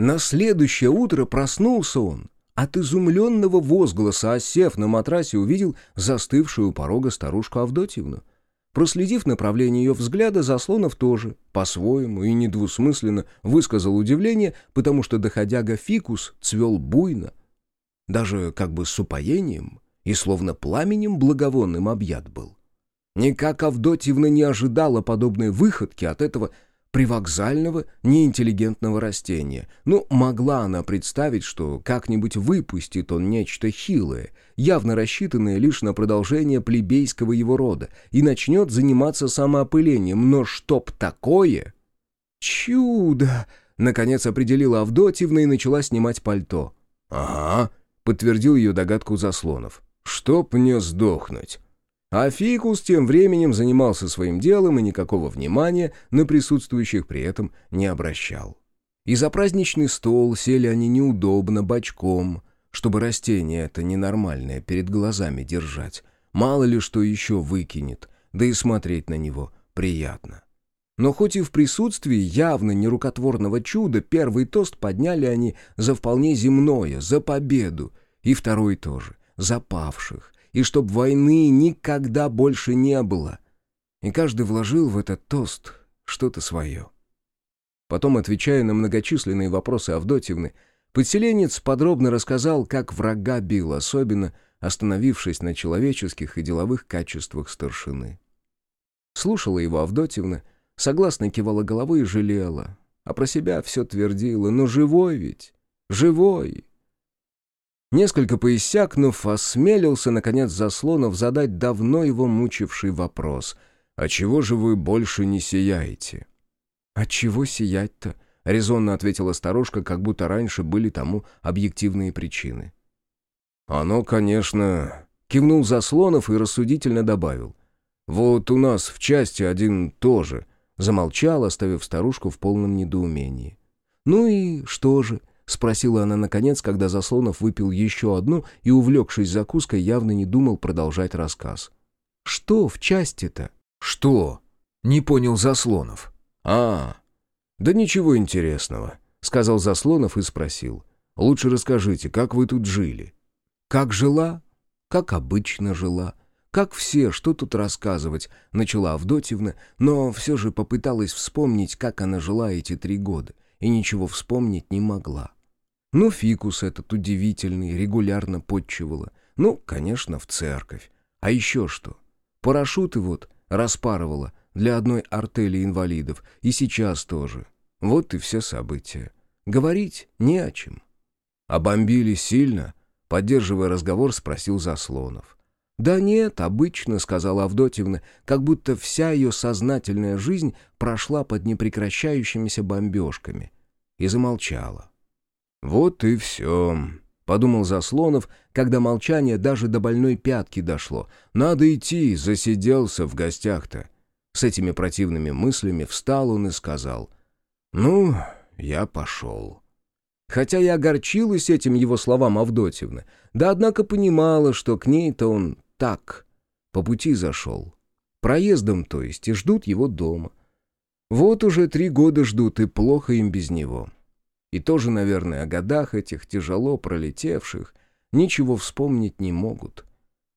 На следующее утро проснулся он. От изумленного возгласа, осев на матрасе, увидел застывшую у порога старушку Авдотьевну. Проследив направление ее взгляда, Заслонов тоже, по-своему и недвусмысленно, высказал удивление, потому что доходяга фикус цвел буйно, даже как бы с упоением и словно пламенем благовонным объят был. Никак Авдотьевна не ожидала подобной выходки от этого привокзального, неинтеллигентного растения. Ну, могла она представить, что как-нибудь выпустит он нечто хилое, явно рассчитанное лишь на продолжение плебейского его рода, и начнет заниматься самоопылением. Но чтоб такое... «Чудо!» — наконец определила Авдотьевна и начала снимать пальто. «Ага», — подтвердил ее догадку Заслонов. «Чтоб мне сдохнуть». А Фикус тем временем занимался своим делом и никакого внимания на присутствующих при этом не обращал. И за праздничный стол сели они неудобно, бочком, чтобы растение это ненормальное перед глазами держать. Мало ли что еще выкинет, да и смотреть на него приятно. Но хоть и в присутствии явно нерукотворного чуда, первый тост подняли они за вполне земное, за победу, и второй тоже, за павших, и чтоб войны никогда больше не было. И каждый вложил в этот тост что-то свое. Потом, отвечая на многочисленные вопросы Авдотьевны, подселенец подробно рассказал, как врага бил, особенно остановившись на человеческих и деловых качествах старшины. Слушала его Авдотьевна, согласно кивала головой и жалела, а про себя все твердила, «Ну живой ведь, живой!» Несколько поиссякнув, осмелился, наконец, Заслонов задать давно его мучивший вопрос. «А чего же вы больше не сияете?» «А чего сиять-то?» — резонно ответила старушка, как будто раньше были тому объективные причины. «Оно, конечно...» — кивнул Заслонов и рассудительно добавил. «Вот у нас в части один тоже...» — замолчал, оставив старушку в полном недоумении. «Ну и что же?» — спросила она наконец, когда Заслонов выпил еще одну и, увлекшись закуской, явно не думал продолжать рассказ. «Что в части-то?» «Что?» — не понял Заслонов. «А, да ничего интересного», — сказал Заслонов и спросил. «Лучше расскажите, как вы тут жили?» «Как жила?» «Как обычно жила». «Как все, что тут рассказывать?» — начала Авдотьевна, но все же попыталась вспомнить, как она жила эти три года, и ничего вспомнить не могла. Ну, фикус этот удивительный, регулярно подчивала. Ну, конечно, в церковь. А еще что? Парашюты вот распарывала для одной артели инвалидов. И сейчас тоже. Вот и все события. Говорить не о чем. «А бомбили сильно?» Поддерживая разговор, спросил Заслонов. «Да нет, обычно», — сказала Авдотьевна, как будто вся ее сознательная жизнь прошла под непрекращающимися бомбежками. И замолчала. «Вот и все», — подумал Заслонов, когда молчание даже до больной пятки дошло. «Надо идти, засиделся в гостях-то». С этими противными мыслями встал он и сказал. «Ну, я пошел». Хотя я огорчилась этим его словам Авдотьевна, да однако понимала, что к ней-то он так, по пути зашел. Проездом, то есть, и ждут его дома. Вот уже три года ждут, и плохо им без него. И тоже, наверное, о годах этих тяжело пролетевших ничего вспомнить не могут.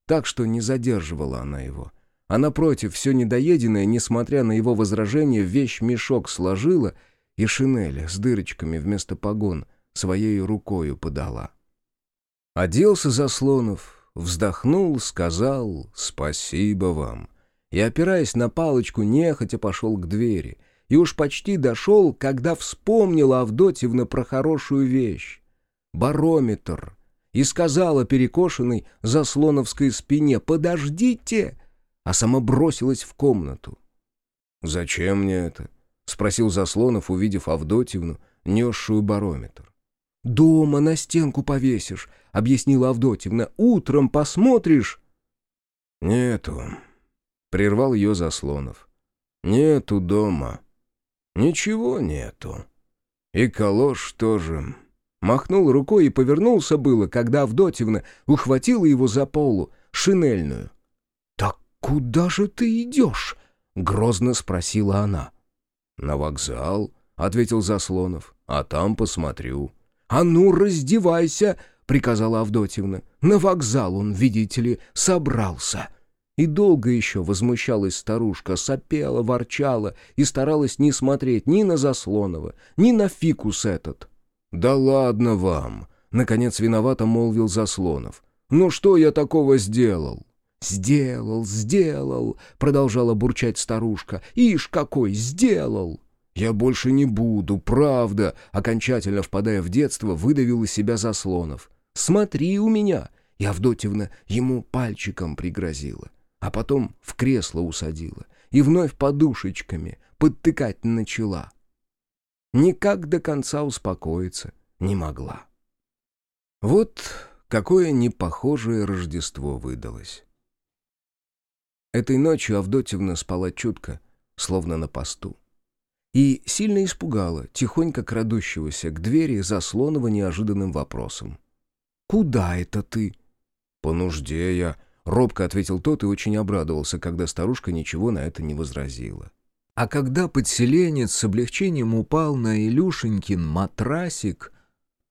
Так что не задерживала она его. А напротив, все недоеденное, несмотря на его возражение, вещь-мешок сложила и шинель с дырочками вместо погон своей рукою подала. Оделся Заслонов, вздохнул, сказал «Спасибо вам» и, опираясь на палочку, нехотя пошел к двери — и уж почти дошел, когда вспомнила Авдотьевна про хорошую вещь. Барометр. И сказала перекошенной заслоновской спине «Подождите!» а сама бросилась в комнату. «Зачем мне это?» — спросил Заслонов, увидев Авдотьевну, несшую барометр. «Дома на стенку повесишь», — объяснила Авдотьевна. «Утром посмотришь». «Нету», — прервал ее Заслонов. «Нету дома». Ничего нету. И калош тоже. Махнул рукой и повернулся было, когда Авдотьевна ухватила его за полу, шинельную. «Так куда же ты идешь?» — грозно спросила она. «На вокзал», — ответил Заслонов. «А там посмотрю». «А ну, раздевайся!» — приказала Авдотьевна. «На вокзал он, видите ли, собрался». И долго еще возмущалась старушка, сопела, ворчала и старалась не смотреть ни на Заслонова, ни на фикус этот. «Да ладно вам!» — наконец виновато молвил Заслонов. «Ну что я такого сделал?» «Сделал, сделал!» — продолжала бурчать старушка. «Ишь, какой сделал!» «Я больше не буду, правда!» Окончательно впадая в детство, выдавил из себя Заслонов. «Смотри у меня!» И Авдотьевна ему пальчиком пригрозила а потом в кресло усадила и вновь подушечками подтыкать начала. Никак до конца успокоиться не могла. Вот какое непохожее Рождество выдалось. Этой ночью Авдотьевна спала чутко, словно на посту. И сильно испугала тихонько крадущегося к двери Заслонова неожиданным вопросом. «Куда это ты?» «По нужде я», Робко ответил тот и очень обрадовался, когда старушка ничего на это не возразила. А когда подселенец с облегчением упал на Илюшенькин матрасик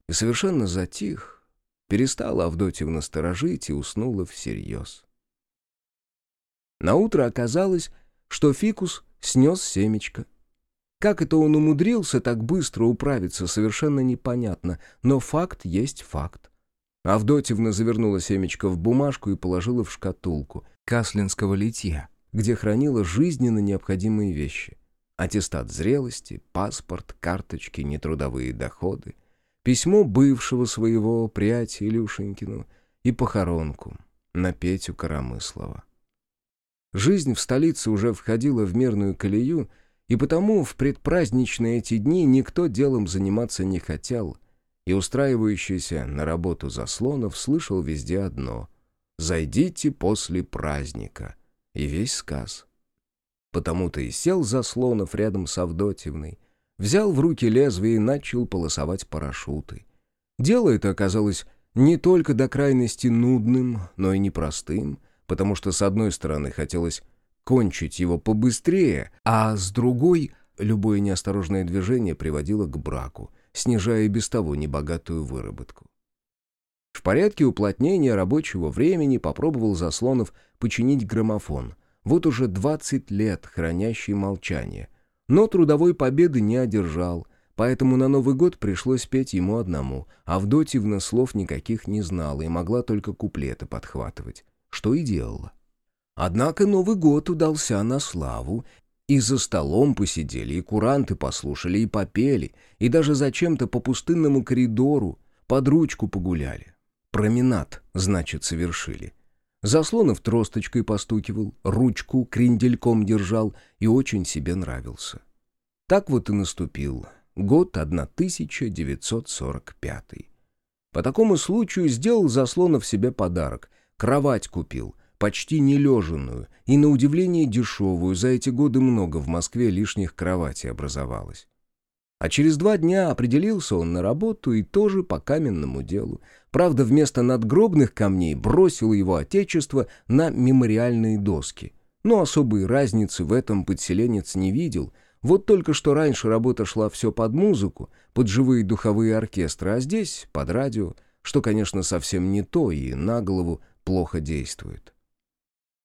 и совершенно затих, перестала Авдотьевна сторожить и уснула всерьез. Наутро оказалось, что фикус снес семечко. Как это он умудрился так быстро управиться, совершенно непонятно, но факт есть факт. Авдотьевна завернула семечко в бумажку и положила в шкатулку каслинского литья, где хранила жизненно необходимые вещи. Аттестат зрелости, паспорт, карточки, нетрудовые доходы, письмо бывшего своего приятеля Илюшенькину и похоронку на Петю Коромыслова. Жизнь в столице уже входила в мирную колею, и потому в предпраздничные эти дни никто делом заниматься не хотел, и устраивающийся на работу заслонов слышал везде одно «Зайдите после праздника» и весь сказ. Потому-то и сел заслонов рядом с Авдотьевной, взял в руки лезвие и начал полосовать парашюты. Дело это оказалось не только до крайности нудным, но и непростым, потому что с одной стороны хотелось кончить его побыстрее, а с другой любое неосторожное движение приводило к браку — снижая и без того небогатую выработку. В порядке уплотнения рабочего времени попробовал Заслонов починить граммофон, вот уже 20 лет хранящий молчание, но трудовой победы не одержал, поэтому на Новый год пришлось петь ему одному, а Авдотьевна слов никаких не знала и могла только куплеты подхватывать, что и делала. Однако Новый год удался на славу, и за столом посидели, и куранты послушали, и попели, и даже зачем-то по пустынному коридору под ручку погуляли. Променад, значит, совершили. Заслонов тросточкой постукивал, ручку крендельком держал и очень себе нравился. Так вот и наступил год 1945. По такому случаю сделал Заслонов себе подарок. Кровать купил — почти нележенную и, на удивление, дешевую. За эти годы много в Москве лишних кроватей образовалось. А через два дня определился он на работу и тоже по каменному делу. Правда, вместо надгробных камней бросил его отечество на мемориальные доски. Но особой разницы в этом подселенец не видел. Вот только что раньше работа шла все под музыку, под живые духовые оркестры, а здесь под радио, что, конечно, совсем не то и на голову плохо действует.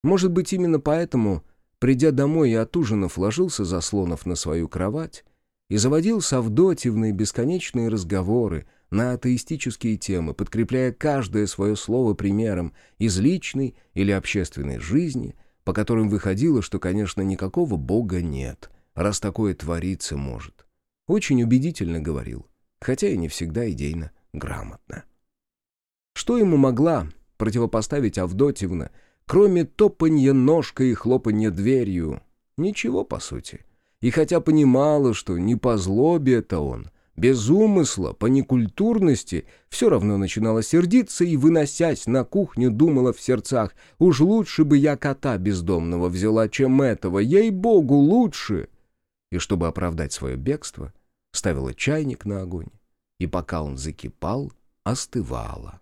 Может быть, именно поэтому, придя домой и от ужинов, ложился Заслонов на свою кровать и заводил с Авдотьевной бесконечные разговоры на атеистические темы, подкрепляя каждое свое слово примером из личной или общественной жизни, по которым выходило, что, конечно, никакого Бога нет, раз такое твориться может. Очень убедительно говорил, хотя и не всегда идейно грамотно. Что ему могла противопоставить Авдотьевна, Кроме топанья ножкой и хлопанья дверью. Ничего, по сути. И хотя понимала, что не по злобе это он, без умысла, по некультурности, все равно начинала сердиться и, выносясь на кухню, думала в сердцах, «Уж лучше бы я кота бездомного взяла, чем этого, ей-богу, лучше!» И чтобы оправдать свое бегство, ставила чайник на огонь, и пока он закипал, остывала.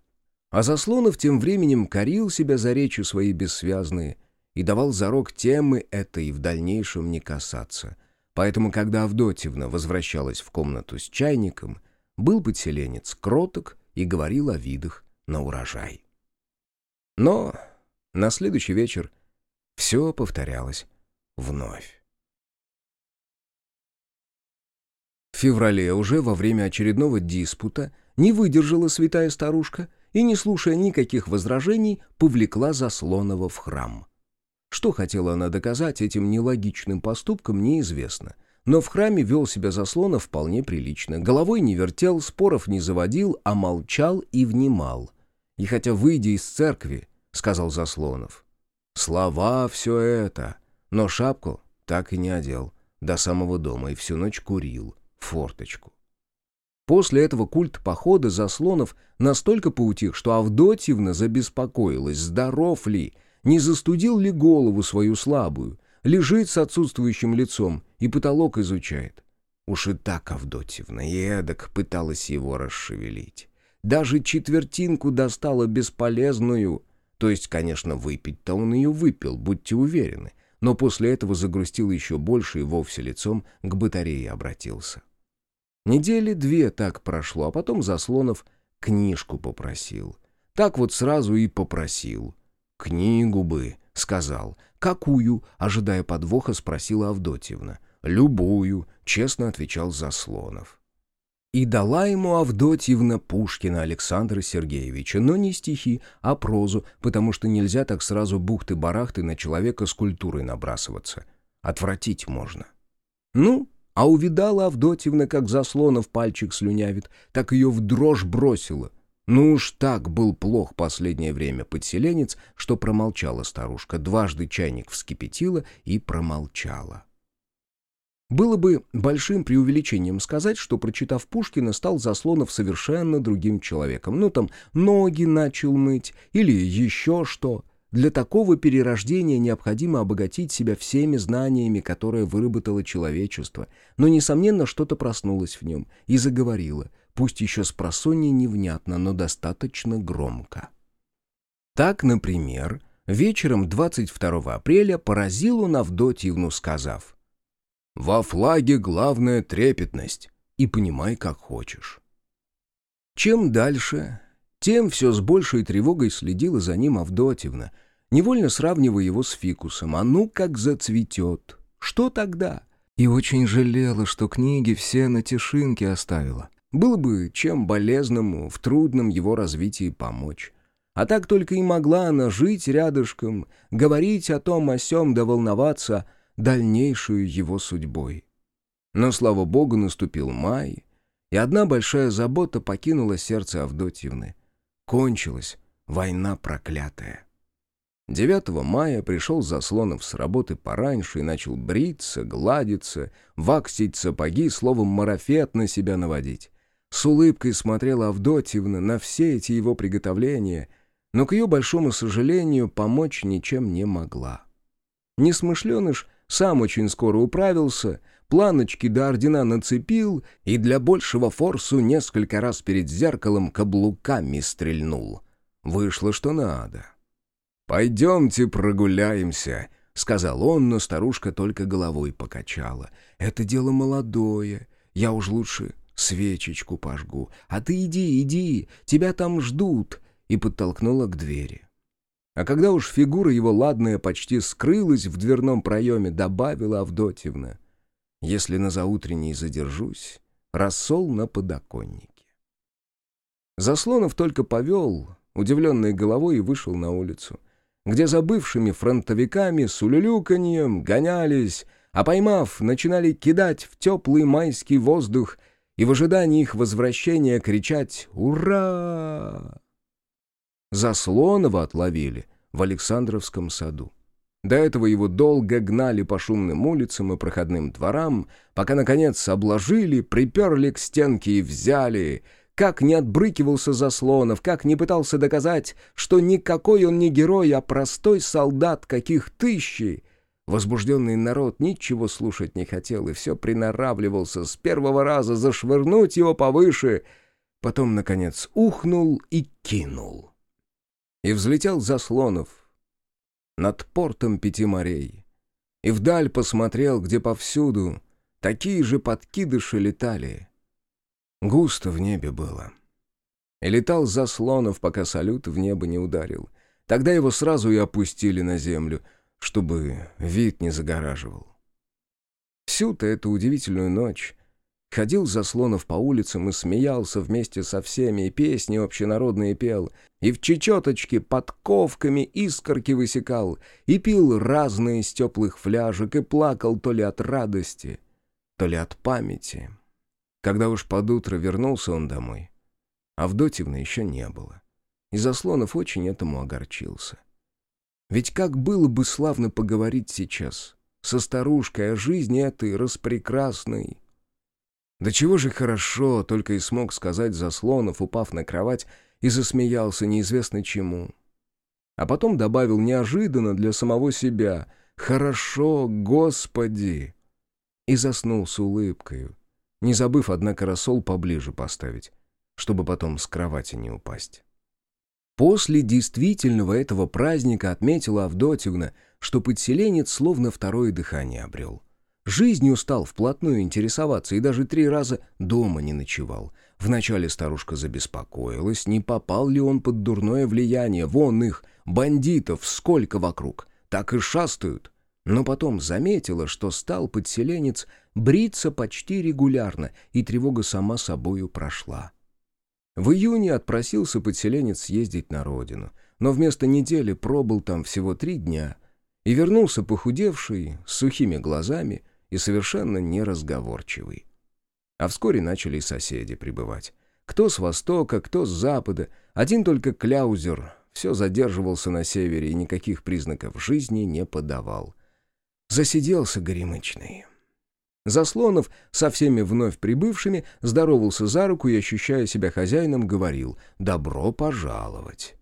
А Заслонов тем временем корил себя за речи свои бессвязные и давал зарок темы этой в дальнейшем не касаться, Поэтому, когда Авдотьевна возвращалась в комнату с чайником, был подселенец кроток и говорил о видах на урожай. Но на следующий вечер все повторялось вновь. В феврале уже во время очередного диспута не выдержала святая старушка и, не слушая никаких возражений, повлекла Заслонова в храм. Что хотела она доказать этим нелогичным поступком, неизвестно. Но в храме вел себя Заслонов вполне прилично. Головой не вертел, споров не заводил, а молчал и внимал. И хотя, выйдя из церкви, сказал Заслонов, «Слова все это», но шапку так и не одел до самого дома и всю ночь курил форточку. После этого культ похода Заслонов настолько поутих, что Авдотьевна забеспокоилась, здоров ли, не застудил ли голову свою слабую, лежит с отсутствующим лицом и потолок изучает. Уж и так Авдотьевна и эдак пыталась его расшевелить. Даже четвертинку достала бесполезную, то есть, конечно, выпить-то он ее выпил, будьте уверены, но после этого загрустил еще больше и вовсе лицом к батарее обратился. Недели две так прошло, а потом Заслонов книжку попросил. Так вот сразу и попросил. «Книгу бы», — сказал. «Какую?» — ожидая подвоха, спросила Авдотьевна. «Любую», — честно отвечал Заслонов. И дала ему Авдотьевна Пушкина Александра Сергеевича, но не стихи, а прозу, потому что нельзя так сразу бухты-барахты на человека с культурой набрасываться. Отвратить можно. Ну, а увидала Авдотьевна, как заслонов пальчик слюнявит, так ее в дрожь бросила. Ну уж так был плох последнее время подселенец, что промолчала старушка. Дважды чайник вскипятила и промолчала. Было бы большим преувеличением сказать, что, прочитав Пушкина, стал Заслонов совершенно другим человеком. Ну, там, ноги начал мыть или еще что. Для такого перерождения необходимо обогатить себя всеми знаниями, которые выработало человечество. Но, несомненно, что-то проснулось в нем и заговорило, пусть еще с просонья невнятно, но достаточно громко. Так, например, вечером 22 апреля поразил он Авдотьевну, сказав «Во флаге главная трепетность, и понимай, как хочешь». Чем дальше, тем все с большей тревогой следила за ним Авдотьевна — невольно сравнивая его с фикусом. А ну как зацветет! Что тогда? И очень жалела, что книги все на тишинке оставила. Было бы чем болезному в трудном его развитии помочь. А так только и могла она жить рядышком, говорить о том о сём да волноваться дальнейшую его судьбой. Но, слава богу, наступил май, и одна большая забота покинула сердце Авдотьевны. Кончилась война проклятая. 9 мая пришел Заслонов с работы пораньше и начал бриться, гладиться, ваксить сапоги, словом, марафет на себя наводить. С улыбкой смотрела Авдотьевна на все эти его приготовления, но, к ее большому сожалению, помочь ничем не могла. Несмышленыш сам очень скоро управился, планочки до ордена нацепил и для большего форсу несколько раз перед зеркалом каблуками стрельнул. Вышло, что надо. «Пойдемте прогуляемся», — сказал он, но старушка только головой покачала. «Это дело молодое. Я уж лучше свечечку пожгу. А ты иди, иди, тебя там ждут», — и подтолкнула к двери. А когда уж фигура его ладная почти скрылась в дверном проеме, добавила Авдотьевна. «Если на заутренней задержусь, рассол на подоконнике». Заслонов только повел, удивленной головой, и вышел на улицу где за бывшими фронтовиками с улюлюканьем гонялись, а поймав, начинали кидать в теплый майский воздух и в ожидании их возвращения кричать «Ура!». Заслонова отловили в Александровском саду. До этого его долго гнали по шумным улицам и проходным дворам, пока, наконец, обложили, приперли к стенке и взяли — как не отбрыкивался Заслонов, как не пытался доказать, что никакой он не герой, а простой солдат, каких тысячи. Возбужденный народ ничего слушать не хотел и все приноравливался с первого раза зашвырнуть его повыше, потом, наконец, ухнул и кинул. И взлетел Заслонов над портом пяти морей, и вдаль посмотрел, где повсюду такие же подкидыши летали. Густо в небе было. И летал Заслонов, пока салют в небо не ударил. Тогда его сразу и опустили на землю, чтобы вид не загораживал. Всю-то эту удивительную ночь ходил Заслонов по улицам и смеялся вместе со всеми, и песни общенародные пел, и в чечеточке подковками искорки высекал, и пил разные из теплых фляжек, и плакал то ли от радости, то ли от памяти. Когда уж под утро вернулся он домой, Авдотьевны еще не было. И Заслонов очень этому огорчился. Ведь как было бы славно поговорить сейчас со старушкой о жизни этой распрекрасной. Да чего же хорошо, только и смог сказать Заслонов, упав на кровать, и засмеялся неизвестно чему. А потом добавил неожиданно для самого себя «Хорошо, Господи!» и заснул с улыбкою, не забыв, однако, рассол поближе поставить, чтобы потом с кровати не упасть. После действительного этого праздника отметила Авдотьевна, что подселенец словно второе дыхание обрел. Жизнью стал вплотную интересоваться и даже три раза дома не ночевал. Вначале старушка забеспокоилась, не попал ли он под дурное влияние. Вон их, бандитов, сколько вокруг. Так и шастают. Но потом заметила, что стал подселенец бриться почти регулярно, и тревога сама собою прошла. В июне отпросился подселенец съездить на родину, но вместо недели пробыл там всего три дня и вернулся похудевший, с сухими глазами и совершенно неразговорчивый. А вскоре начали и соседи прибывать. Кто с востока, кто с запада. Один только Кляузер все задерживался на севере и никаких признаков жизни не подавал. Засиделся горемычный. Заслонов со всеми вновь прибывшими здоровался за руку и, ощущая себя хозяином, говорил «добро пожаловать».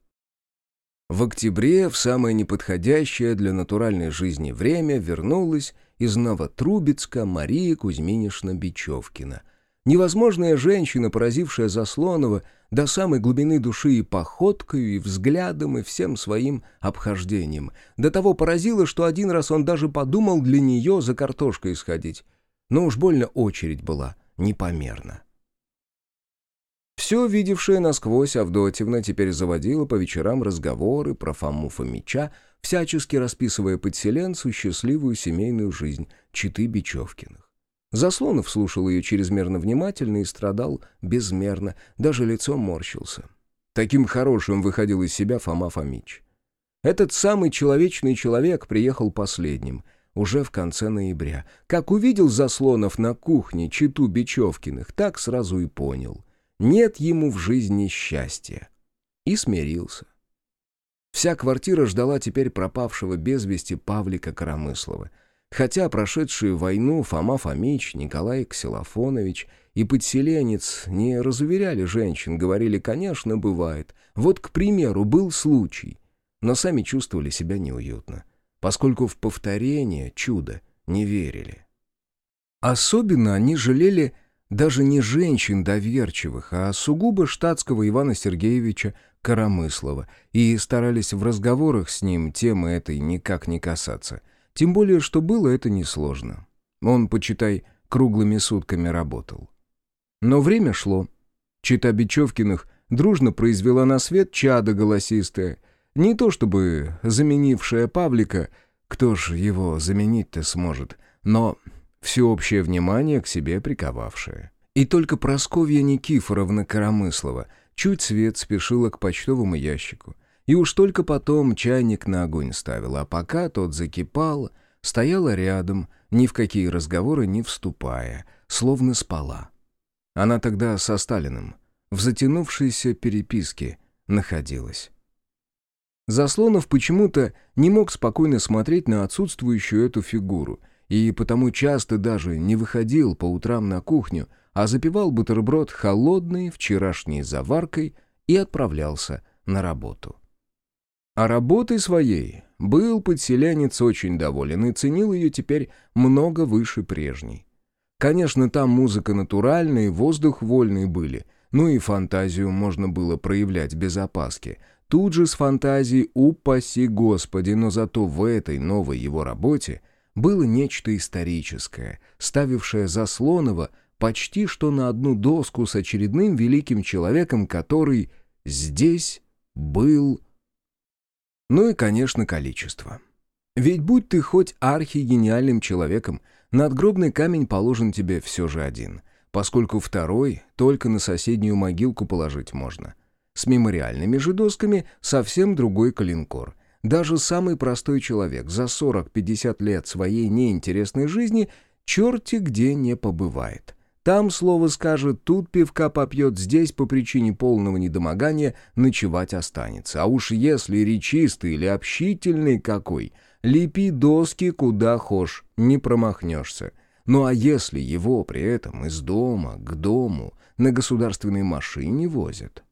В октябре, в самое неподходящее для натуральной жизни время, вернулась из Новотрубецка Мария Кузьминишна Бечевкина. Невозможная женщина, поразившая Заслонова до самой глубины души и походкой, и взглядом, и всем своим обхождением. До того поразила, что один раз он даже подумал для нее за картошкой сходить но уж больно очередь была непомерна. Все видевшая насквозь Авдотьевна теперь заводила по вечерам разговоры про Фому Фомича, всячески расписывая подселенцу счастливую семейную жизнь читы Бечевкиных. Заслонов слушал ее чрезмерно внимательно и страдал безмерно, даже лицом морщился. Таким хорошим выходил из себя Фома Фомич. Этот самый человечный человек приехал последним, уже в конце ноября. Как увидел Заслонов на кухне читу Бечевкиных, так сразу и понял. Нет ему в жизни счастья. И смирился. Вся квартира ждала теперь пропавшего без вести Павлика Коромыслова. Хотя прошедшие войну Фома Фомич, Николай Ксилофонович и подселенец не разуверяли женщин, говорили, конечно, бывает. Вот, к примеру, был случай. Но сами чувствовали себя неуютно поскольку в повторение чуда не верили. Особенно они жалели даже не женщин доверчивых, а сугубо штатского Ивана Сергеевича Коромыслова и старались в разговорах с ним темы этой никак не касаться. Тем более, что было это несложно. Он, почитай, круглыми сутками работал. Но время шло. Чита Бечевкиных дружно произвела на свет чадо голосистое — не то чтобы заменившая Павлика, кто ж его заменить-то сможет, но всеобщее внимание к себе приковавшее. И только Просковья Никифоровна Коромыслова чуть свет спешила к почтовому ящику. И уж только потом чайник на огонь ставила, а пока тот закипал, стояла рядом, ни в какие разговоры не вступая, словно спала. Она тогда со Сталиным в затянувшейся переписке находилась. Заслонов почему-то не мог спокойно смотреть на отсутствующую эту фигуру, и потому часто даже не выходил по утрам на кухню, а запивал бутерброд холодной вчерашней заваркой и отправлялся на работу. А работой своей был подселянец очень доволен и ценил ее теперь много выше прежней. Конечно, там музыка натуральная, воздух вольный были, ну и фантазию можно было проявлять без опаски — Тут же с фантазией «Упаси Господи!», но зато в этой новой его работе было нечто историческое, ставившее Заслонова почти что на одну доску с очередным великим человеком, который здесь был... Ну и, конечно, количество. Ведь будь ты хоть архигениальным человеком, надгробный камень положен тебе все же один, поскольку второй только на соседнюю могилку положить можно. С мемориальными же досками совсем другой калинкор. Даже самый простой человек за 40-50 лет своей неинтересной жизни черти где не побывает. Там слово скажет, тут пивка попьет, здесь по причине полного недомогания ночевать останется. А уж если речистый или общительный какой, лепи доски куда хошь, не промахнешься. Ну а если его при этом из дома к дому на государственной машине возят,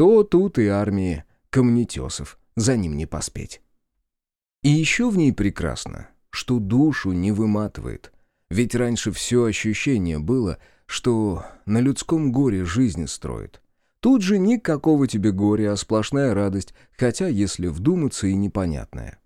то тут и армии камнетесов за ним не поспеть. И еще в ней прекрасно, что душу не выматывает. Ведь раньше все ощущение было, что на людском горе жизнь строит. Тут же никакого тебе горя, а сплошная радость, хотя, если вдуматься, и непонятная.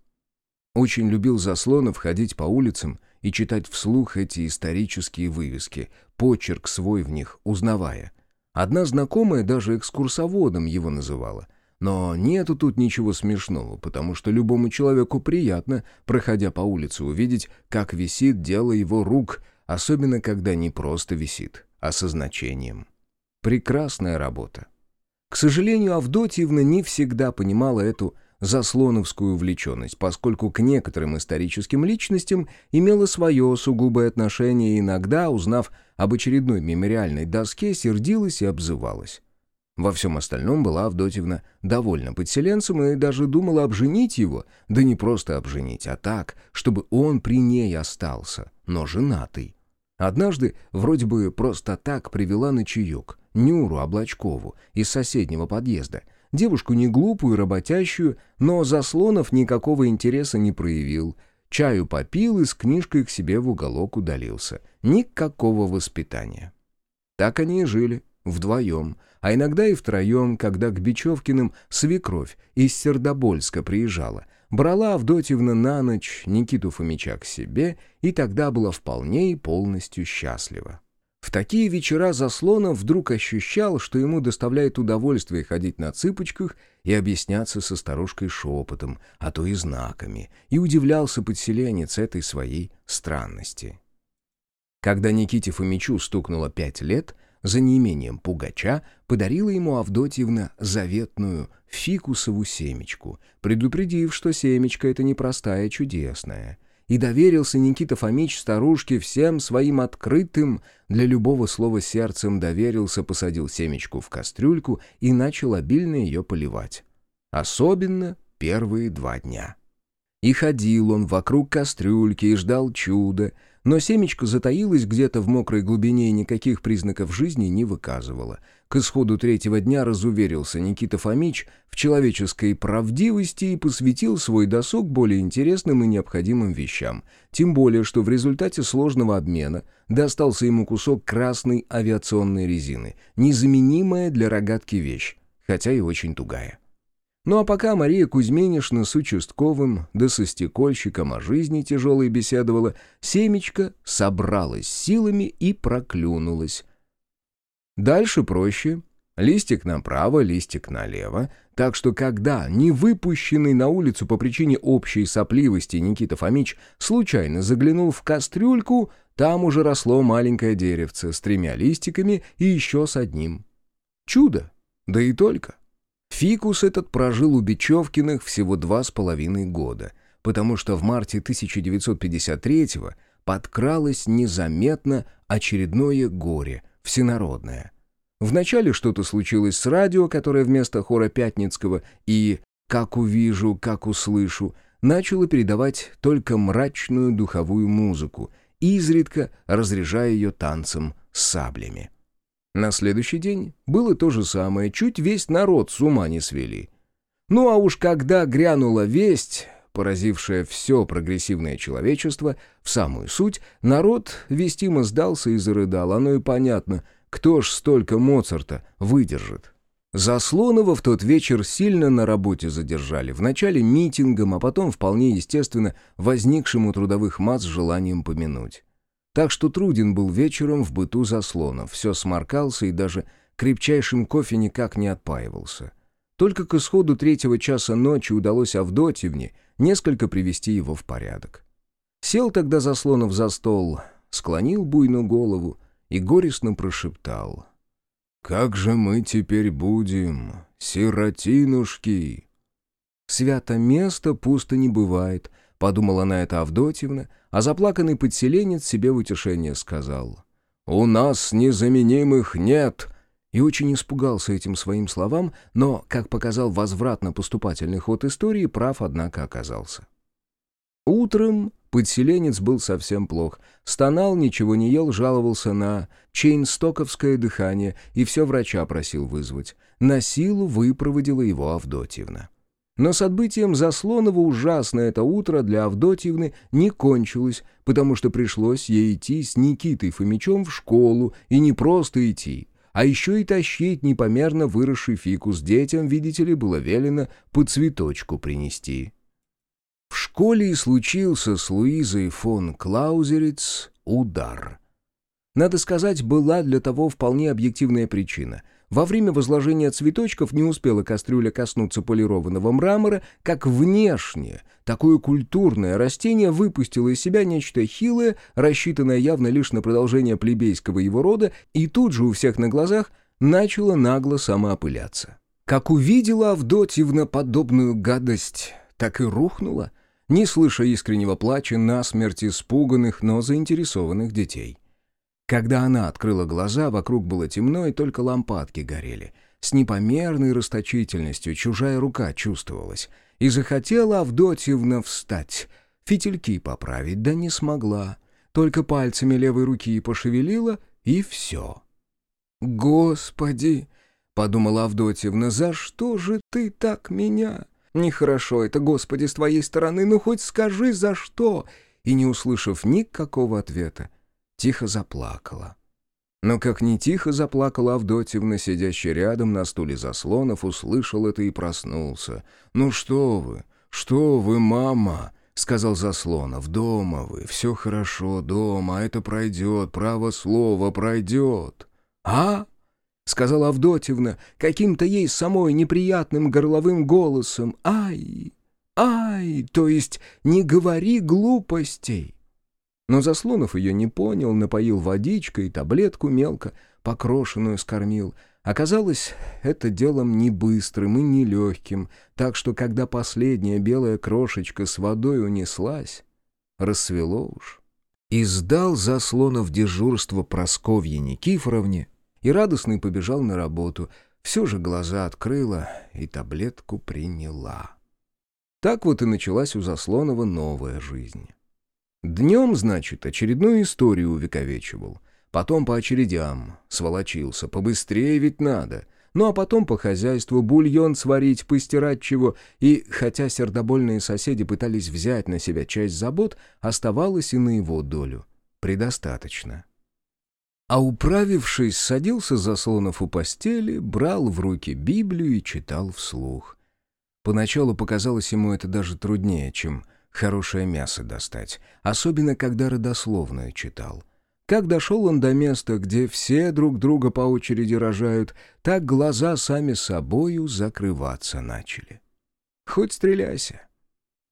Очень любил Заслонов ходить по улицам и читать вслух эти исторические вывески, почерк свой в них узнавая. Одна знакомая даже экскурсоводом его называла. Но нету тут ничего смешного, потому что любому человеку приятно, проходя по улице, увидеть, как висит дело его рук, особенно когда не просто висит, а со значением. Прекрасная работа. К сожалению, Авдотьевна не всегда понимала эту заслоновскую увлеченность, поскольку к некоторым историческим личностям имела свое сугубое отношение иногда, узнав об очередной мемориальной доске, сердилась и обзывалась. Во всем остальном была Авдотьевна довольна подселенцем и даже думала обженить его, да не просто обженить, а так, чтобы он при ней остался, но женатый. Однажды вроде бы просто так привела на чаек Нюру Облачкову из соседнего подъезда, девушку не глупую, работящую, но Заслонов никакого интереса не проявил, чаю попил и с книжкой к себе в уголок удалился. Никакого воспитания. Так они и жили, вдвоем, а иногда и втроем, когда к Бечевкиным свекровь из Сердобольска приезжала, брала Авдотьевна на ночь Никиту Фомича к себе, и тогда была вполне и полностью счастлива. В такие вечера Заслонов вдруг ощущал, что ему доставляет удовольствие ходить на цыпочках и объясняться со старушкой шепотом, а то и знаками, и удивлялся подселенец этой своей странности. Когда Никите Фомичу стукнуло пять лет, за неимением пугача подарила ему Авдотьевна заветную фикусову семечку, предупредив, что семечко это непростая, чудесная. И доверился Никита Фомич старушке всем своим открытым, для любого слова сердцем доверился, посадил семечку в кастрюльку и начал обильно ее поливать. Особенно первые два дня. И ходил он вокруг кастрюльки и ждал чуда, но семечко затаилось где-то в мокрой глубине и никаких признаков жизни не выказывало. К исходу третьего дня разуверился Никита Фомич в человеческой правдивости и посвятил свой досуг более интересным и необходимым вещам. Тем более, что в результате сложного обмена достался ему кусок красной авиационной резины, незаменимая для рогатки вещь, хотя и очень тугая. Ну а пока Мария Кузьминишна с участковым, да со стекольщиком о жизни тяжелой беседовала, семечко собралась силами и проклюнулась. Дальше проще. Листик направо, листик налево. Так что когда не выпущенный на улицу по причине общей сопливости Никита Фомич случайно заглянул в кастрюльку, там уже росло маленькое деревце с тремя листиками и еще с одним. Чудо! Да и только. Фикус этот прожил у Бечевкиных всего два с половиной года, потому что в марте 1953-го подкралось незаметно очередное горе, всенародное. Вначале что-то случилось с радио, которое вместо хора Пятницкого и «как увижу, как услышу» начало передавать только мрачную духовую музыку, изредка разряжая ее танцем с саблями. На следующий день было то же самое, чуть весь народ с ума не свели. Ну а уж когда грянула весть, поразившая все прогрессивное человечество, в самую суть, народ вестимо сдался и зарыдал. Оно и понятно, кто ж столько Моцарта выдержит. Заслонова в тот вечер сильно на работе задержали, вначале митингом, а потом, вполне естественно, возникшим у трудовых масс желанием помянуть. Так что труден был вечером в быту Заслонов, все сморкался и даже крепчайшим кофе никак не отпаивался. Только к исходу третьего часа ночи удалось Авдотьевне несколько привести его в порядок. Сел тогда Заслонов за стол, склонил буйную голову и горестно прошептал — «Как же мы теперь будем, сиротинушки?» «Свято место пусто не бывает», — подумала на это Авдотьевна, а заплаканный подселенец себе в утешение сказал. «У нас незаменимых нет!» И очень испугался этим своим словам, но, как показал возвратно-поступательный ход истории, прав, однако, оказался. Утром Подселенец был совсем плох. Стонал, ничего не ел, жаловался на чейнстоковское дыхание и все врача просил вызвать. На силу выпроводила его Авдотьевна. Но с отбытием Заслонова ужасно это утро для Авдотьевны не кончилось, потому что пришлось ей идти с Никитой Фомичом в школу, и не просто идти, а еще и тащить непомерно выросший фикус детям, видите ли, было велено по цветочку принести. В школе и случился с Луизой фон Клаузериц удар. Надо сказать, была для того вполне объективная причина. Во время возложения цветочков не успела кастрюля коснуться полированного мрамора, как внешне такое культурное растение выпустило из себя нечто хилое, рассчитанное явно лишь на продолжение плебейского его рода, и тут же у всех на глазах начало нагло самоопыляться. Как увидела Авдотьевна подобную гадость, так и рухнула — не слыша искреннего плача насмерть испуганных, но заинтересованных детей. Когда она открыла глаза, вокруг было темно, и только лампадки горели. С непомерной расточительностью чужая рука чувствовалась. И захотела Авдотьевна встать, фитильки поправить, да не смогла. Только пальцами левой руки пошевелила, и все. «Господи!» — подумала Авдотьевна, «за что же ты так меня?» Нехорошо это, Господи, с твоей стороны, ну хоть скажи, за что?» И, не услышав никакого ответа, тихо заплакала. Но как не тихо заплакала Авдотьевна, сидящая рядом на стуле заслонов, услышал это и проснулся. «Ну что вы, что вы, мама?» — сказал Заслонов. «Дома вы, все хорошо, дома, это пройдет, право слово пройдет». «А?» — сказала Авдотьевна каким-то ей самой неприятным горловым голосом. «Ай! Ай! То есть не говори глупостей!» Но Заслонов ее не понял, напоил водичкой, таблетку мелко, покрошенную скормил. Оказалось, это делом не быстрым и не легким, так что когда последняя белая крошечка с водой унеслась, рассвело уж. И сдал Заслонов дежурство Просковье Никифоровне, и радостный побежал на работу. Все же глаза открыла и таблетку приняла. Так вот и началась у Заслонова новая жизнь. Днем, значит, очередную историю увековечивал. Потом по очередям сволочился, побыстрее ведь надо. Ну а потом по хозяйству бульон сварить, постирать чего. И хотя сердобольные соседи пытались взять на себя часть забот, оставалось и на его долю. Предостаточно. А управившись, садился Заслонов у постели, брал в руки Библию и читал вслух. Поначалу показалось ему это даже труднее, чем хорошее мясо достать, особенно когда родословную читал. Как дошел он до места, где все друг друга по очереди рожают, так глаза сами собою закрываться начали. Хоть стреляйся.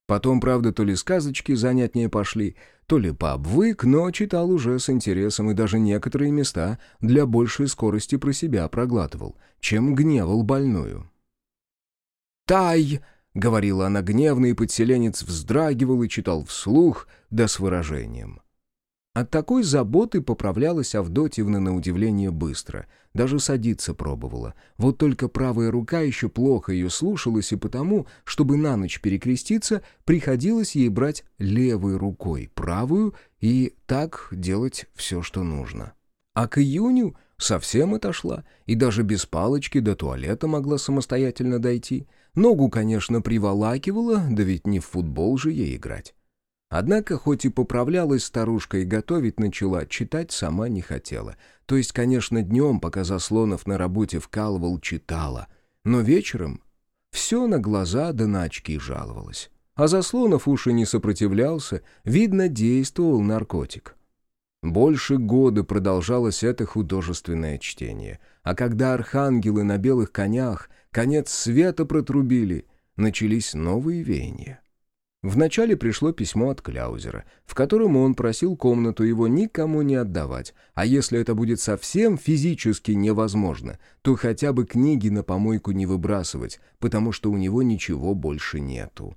Потом, правда, то ли сказочки занятнее пошли, то ли пообвык, но читал уже с интересом и даже некоторые места для большей скорости про себя проглатывал, чем гневал больную. «Тай!» — говорила она гневно, и подселенец вздрагивал и читал вслух, да с выражением. От такой заботы поправлялась Авдотьевна на удивление быстро. Даже садиться пробовала. Вот только правая рука еще плохо ее слушалась, и потому, чтобы на ночь перекреститься, приходилось ей брать левой рукой правую и так делать все, что нужно. А к июню совсем отошла, и даже без палочки до туалета могла самостоятельно дойти. Ногу, конечно, приволакивала, да ведь не в футбол же ей играть. Однако, хоть и поправлялась старушка и готовить начала, читать сама не хотела. То есть, конечно, днем, пока Заслонов на работе вкалывал, читала. Но вечером все на глаза да на очки жаловалась. А Заслонов уши не сопротивлялся, видно, действовал наркотик. Больше года продолжалось это художественное чтение. А когда архангелы на белых конях конец света протрубили, начались новые веяния. Вначале пришло письмо от Кляузера, в котором он просил комнату его никому не отдавать, а если это будет совсем физически невозможно, то хотя бы книги на помойку не выбрасывать, потому что у него ничего больше нету.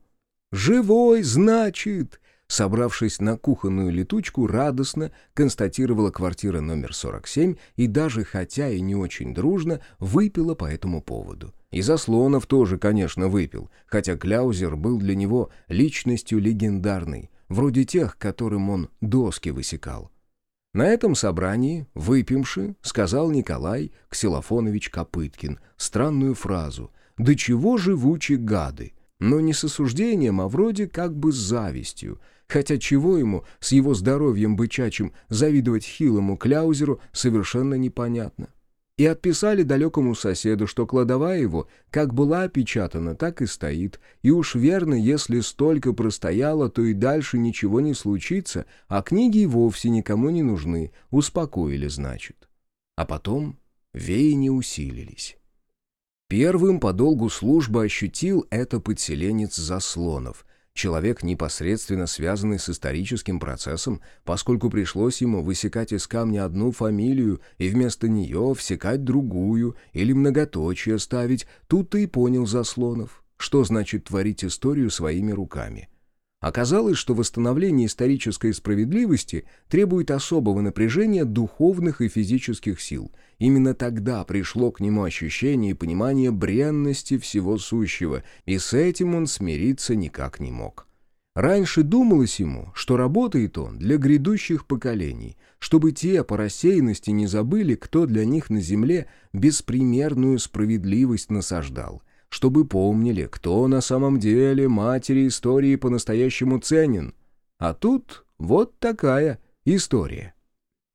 «Живой, значит!» Собравшись на кухонную летучку, радостно констатировала квартира номер 47 и даже, хотя и не очень дружно, выпила по этому поводу. И Заслонов тоже, конечно, выпил, хотя Кляузер был для него личностью легендарной, вроде тех, которым он доски высекал. На этом собрании, выпивши, сказал Николай Ксилофонович Копыткин странную фразу «Да чего живучи гады!» но не с осуждением, а вроде как бы с завистью. Хотя чего ему с его здоровьем бычачим завидовать хилому Кляузеру совершенно непонятно и отписали далекому соседу, что кладовая его как была опечатана, так и стоит, и уж верно, если столько простояло, то и дальше ничего не случится, а книги вовсе никому не нужны, успокоили, значит. А потом веяния усилились. Первым по долгу службы ощутил это подселенец Заслонов, Человек, непосредственно связанный с историческим процессом, поскольку пришлось ему высекать из камня одну фамилию и вместо нее всекать другую или многоточие ставить, тут ты и понял Заслонов, что значит творить историю своими руками. Оказалось, что восстановление исторической справедливости требует особого напряжения духовных и физических сил – Именно тогда пришло к нему ощущение и понимание бренности всего сущего, и с этим он смириться никак не мог. Раньше думалось ему, что работает он для грядущих поколений, чтобы те по рассеянности не забыли, кто для них на земле беспримерную справедливость насаждал, чтобы помнили, кто на самом деле матери истории по-настоящему ценен. А тут вот такая история.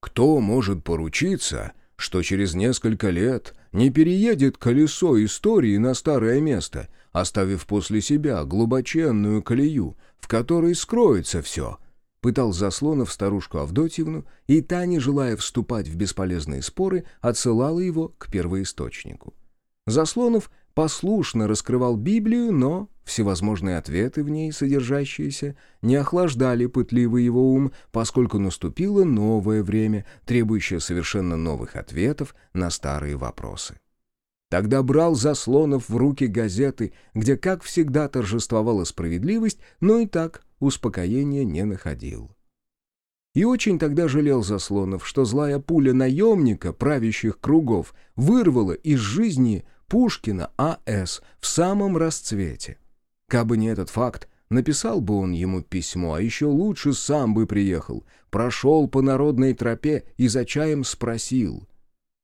Кто может поручиться, что через несколько лет не переедет колесо истории на старое место, оставив после себя глубоченную колею, в которой скроется все. Пытал Заслонов старушку Авдотьевну, и та, не желая вступать в бесполезные споры, отсылала его к первоисточнику. Заслонов послушно раскрывал Библию, но всевозможные ответы в ней содержащиеся не охлаждали пытливый его ум, поскольку наступило новое время, требующее совершенно новых ответов на старые вопросы. Тогда брал Заслонов в руки газеты, где, как всегда, торжествовала справедливость, но и так успокоения не находил. И очень тогда жалел Заслонов, что злая пуля наемника правящих кругов вырвала из жизни Пушкина А.С. в самом расцвете. Кабы не этот факт, написал бы он ему письмо, а еще лучше сам бы приехал, прошел по народной тропе и за чаем спросил,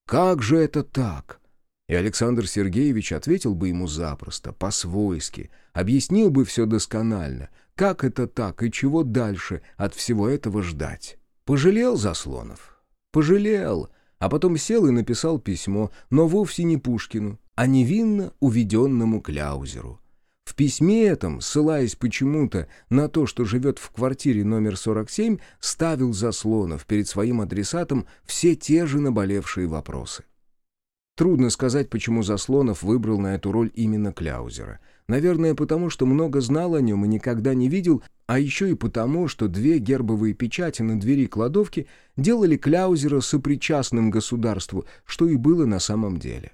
«Как же это так?» И Александр Сергеевич ответил бы ему запросто, по-свойски, объяснил бы все досконально, как это так и чего дальше от всего этого ждать. Пожалел Заслонов? Пожалел, а потом сел и написал письмо, но вовсе не Пушкину, а невинно уведенному Кляузеру. В письме этом, ссылаясь почему-то на то, что живет в квартире номер 47, ставил Заслонов перед своим адресатом все те же наболевшие вопросы. Трудно сказать, почему Заслонов выбрал на эту роль именно Кляузера. Наверное, потому что много знал о нем и никогда не видел, а еще и потому, что две гербовые печати на двери кладовки делали Кляузера сопричастным государству, что и было на самом деле.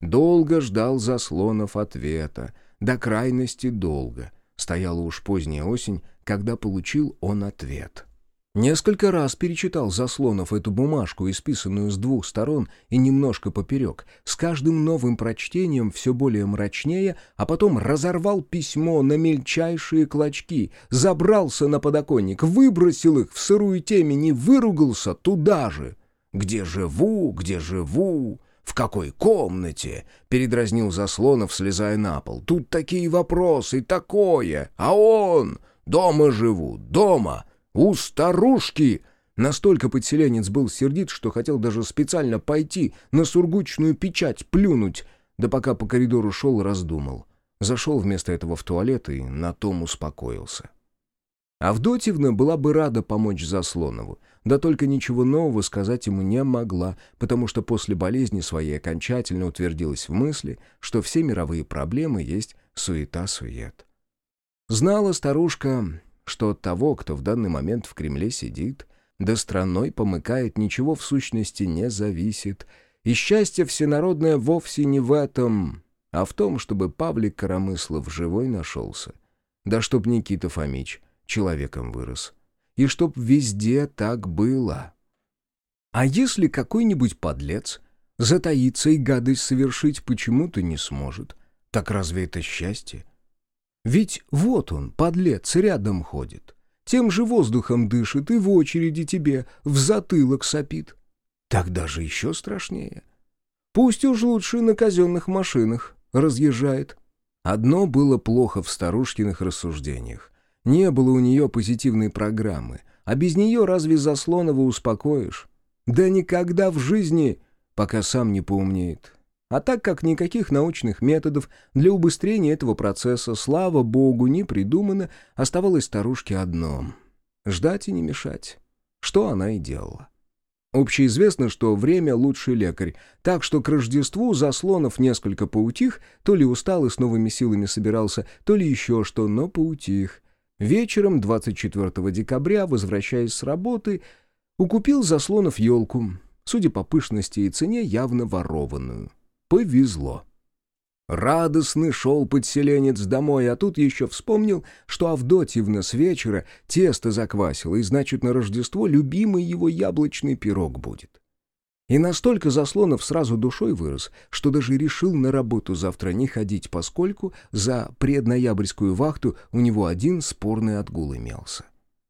Долго ждал Заслонов ответа, до крайности долго. Стояла уж поздняя осень, когда получил он ответ. Несколько раз перечитал Заслонов эту бумажку, исписанную с двух сторон и немножко поперек, с каждым новым прочтением все более мрачнее, а потом разорвал письмо на мельчайшие клочки, забрался на подоконник, выбросил их в сырую темень и выругался туда же. «Где живу, где живу?» «В какой комнате?» — передразнил Заслонов, слезая на пол. «Тут такие вопросы, такое! А он...» Дома живу, дома! У старушки!» Настолько подселенец был сердит, что хотел даже специально пойти на сургучную печать плюнуть, да пока по коридору шел, раздумал. Зашел вместо этого в туалет и на том успокоился. Авдотьевна была бы рада помочь Заслонову, да только ничего нового сказать ему не могла, потому что после болезни своей окончательно утвердилась в мысли, что все мировые проблемы есть суета-сует. Знала старушка, что от того, кто в данный момент в Кремле сидит, да страной помыкает, ничего в сущности не зависит, и счастье всенародное вовсе не в этом, а в том, чтобы Павлик Коромыслов живой нашелся, да чтоб Никита Фомич — человеком вырос. И чтоб везде так было. А если какой-нибудь подлец затаиться и гадость совершить почему-то не сможет, так разве это счастье? Ведь вот он, подлец, рядом ходит, тем же воздухом дышит и в очереди тебе в затылок сопит. Так даже еще страшнее. Пусть уж лучше на казенных машинах разъезжает. Одно было плохо в старушкиных рассуждениях. Не было у нее позитивной программы, а без нее разве Заслонова успокоишь? Да никогда в жизни, пока сам не поумнеет. А так как никаких научных методов для убыстрения этого процесса, слава богу, не придумано, оставалось старушке одно — ждать и не мешать. Что она и делала. Общеизвестно, что время — лучший лекарь, так что к Рождеству Заслонов несколько поутих, то ли устал и с новыми силами собирался, то ли еще что, но поутих. Вечером 24 декабря, возвращаясь с работы, укупил Заслонов елку, судя по пышности и цене, явно ворованную. Повезло. Радостный шел подселенец домой, а тут еще вспомнил, что Авдотьевна с вечера тесто заквасила, и значит, на Рождество любимый его яблочный пирог будет. И настолько Заслонов сразу душой вырос, что даже решил на работу завтра не ходить, поскольку за предноябрьскую вахту у него один спорный отгул имелся.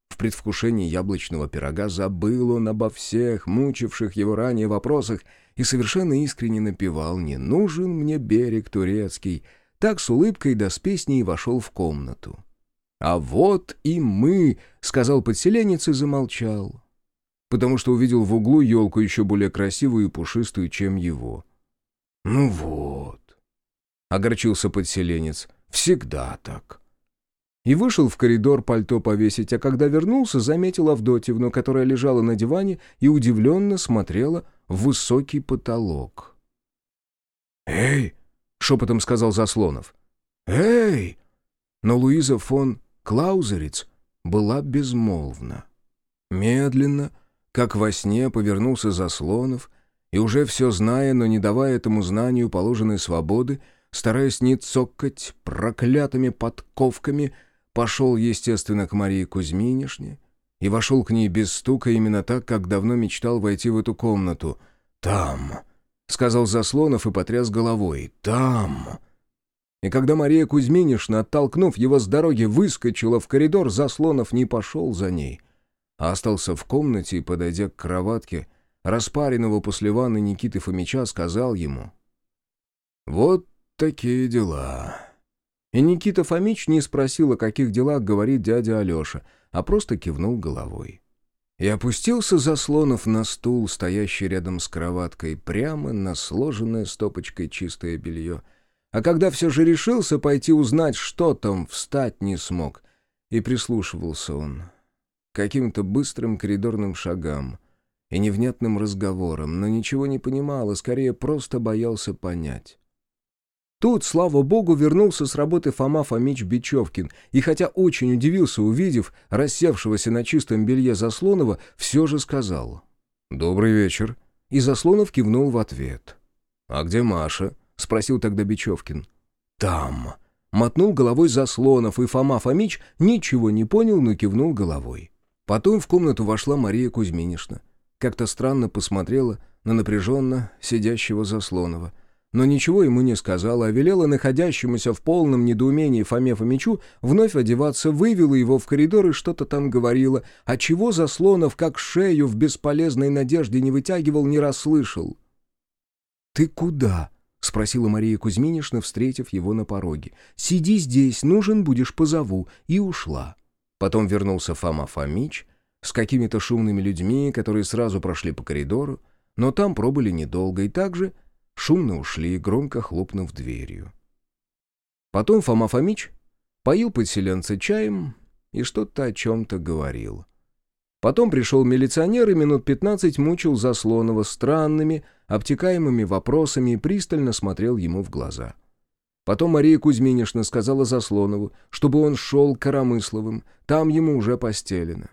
В предвкушении яблочного пирога забыл он обо всех, мучивших его ранее вопросах, и совершенно искренне напевал «Не нужен мне берег турецкий», так с улыбкой да с песней вошел в комнату. «А вот и мы», — сказал подселенец и замолчал потому что увидел в углу елку еще более красивую и пушистую, чем его. «Ну вот», — огорчился подселенец, — «всегда так». И вышел в коридор пальто повесить, а когда вернулся, заметил Авдотьевну, которая лежала на диване и удивленно смотрела в высокий потолок. «Эй!» — шепотом сказал Заслонов. «Эй!» Но Луиза фон Клаузериц была безмолвна. Медленно, как во сне повернулся Заслонов, и уже все зная, но не давая этому знанию положенной свободы, стараясь не цокать проклятыми подковками, пошел, естественно, к Марии Кузьминишне и вошел к ней без стука именно так, как давно мечтал войти в эту комнату. «Там», — сказал Заслонов и потряс головой, — «там». И когда Мария Кузьминишна, оттолкнув его с дороги, выскочила в коридор, Заслонов не пошел за ней — а остался в комнате и, подойдя к кроватке, распаренного после ванны Никиты Фомича, сказал ему «Вот такие дела». И Никита Фомич не спросил, о каких делах говорит дядя Алеша, а просто кивнул головой. И опустился Заслонов на стул, стоящий рядом с кроваткой, прямо на сложенное стопочкой чистое белье. А когда все же решился пойти узнать, что там, встать не смог. И прислушивался он каким-то быстрым коридорным шагам и невнятным разговорам, но ничего не понимал, а скорее просто боялся понять. Тут, слава богу, вернулся с работы Фома Фомич Бечевкин, и хотя очень удивился, увидев рассевшегося на чистом белье Заслонова, все же сказал «Добрый вечер», и Заслонов кивнул в ответ. «А где Маша?» — спросил тогда Бечевкин. «Там», — мотнул головой Заслонов, и Фома Фомич ничего не понял, но кивнул головой. Потом в комнату вошла Мария Кузьминишна. Как-то странно посмотрела на напряженно сидящего Заслонова. Но ничего ему не сказала, а велела находящемуся в полном недоумении Фоме Фомичу вновь одеваться, вывела его в коридор и что-то там говорила, а чего Заслонов, как шею в бесполезной надежде не вытягивал, не расслышал. «Ты куда?» — спросила Мария Кузьминишна, встретив его на пороге. «Сиди здесь, нужен будешь, позову». И ушла. Потом вернулся Фома Фомич с какими-то шумными людьми, которые сразу прошли по коридору, но там пробыли недолго и также шумно ушли, громко хлопнув дверью. Потом Фома Фомич поил подселенца чаем и что-то о чем-то говорил. Потом пришел милиционер и минут пятнадцать мучил Заслонова странными, обтекаемыми вопросами и пристально смотрел ему в глаза. Потом Мария Кузьминишна сказала Заслонову, чтобы он шел к Коромысловым, там ему уже постелено.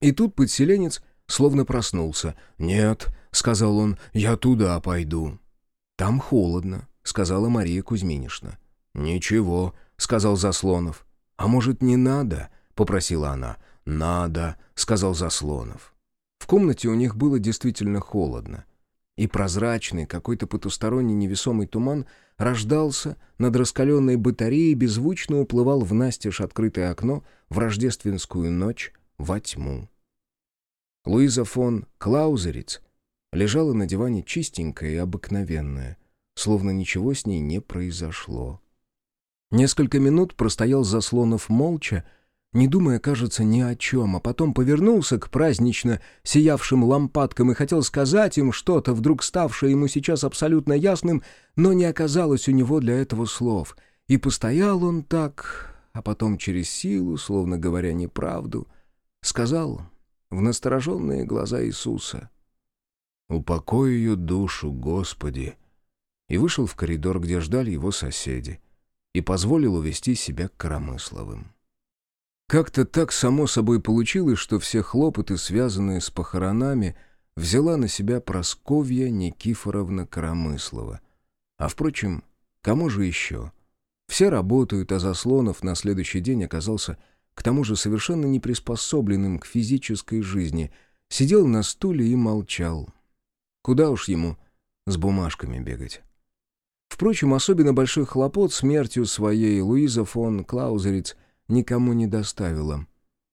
И тут подселенец словно проснулся. «Нет», — сказал он, — «я туда пойду». «Там холодно», — сказала Мария Кузьминишна. «Ничего», — сказал Заслонов. «А может, не надо?» — попросила она. «Надо», — сказал Заслонов. В комнате у них было действительно холодно и прозрачный, какой-то потусторонний невесомый туман рождался над раскаленной батареей беззвучно уплывал в настежь открытое окно в рождественскую ночь во тьму. Луиза фон Клаузериц лежала на диване чистенькая и обыкновенная, словно ничего с ней не произошло. Несколько минут простоял Заслонов молча, не думая, кажется, ни о чем, а потом повернулся к празднично сиявшим лампадкам и хотел сказать им что-то, вдруг ставшее ему сейчас абсолютно ясным, но не оказалось у него для этого слов. И постоял он так, а потом через силу, словно говоря неправду, сказал в настороженные глаза Иисуса «Упокой ее душу, Господи!» и вышел в коридор, где ждали его соседи, и позволил увести себя к Коромысловым. Как-то так само собой получилось, что все хлопоты, связанные с похоронами, взяла на себя Просковья Никифоровна Коромыслова. А, впрочем, кому же еще? Все работают, а Заслонов на следующий день оказался к тому же совершенно неприспособленным к физической жизни, сидел на стуле и молчал. Куда уж ему с бумажками бегать? Впрочем, особенно большой хлопот смертью своей Луиза фон Клаузериц – никому не доставила.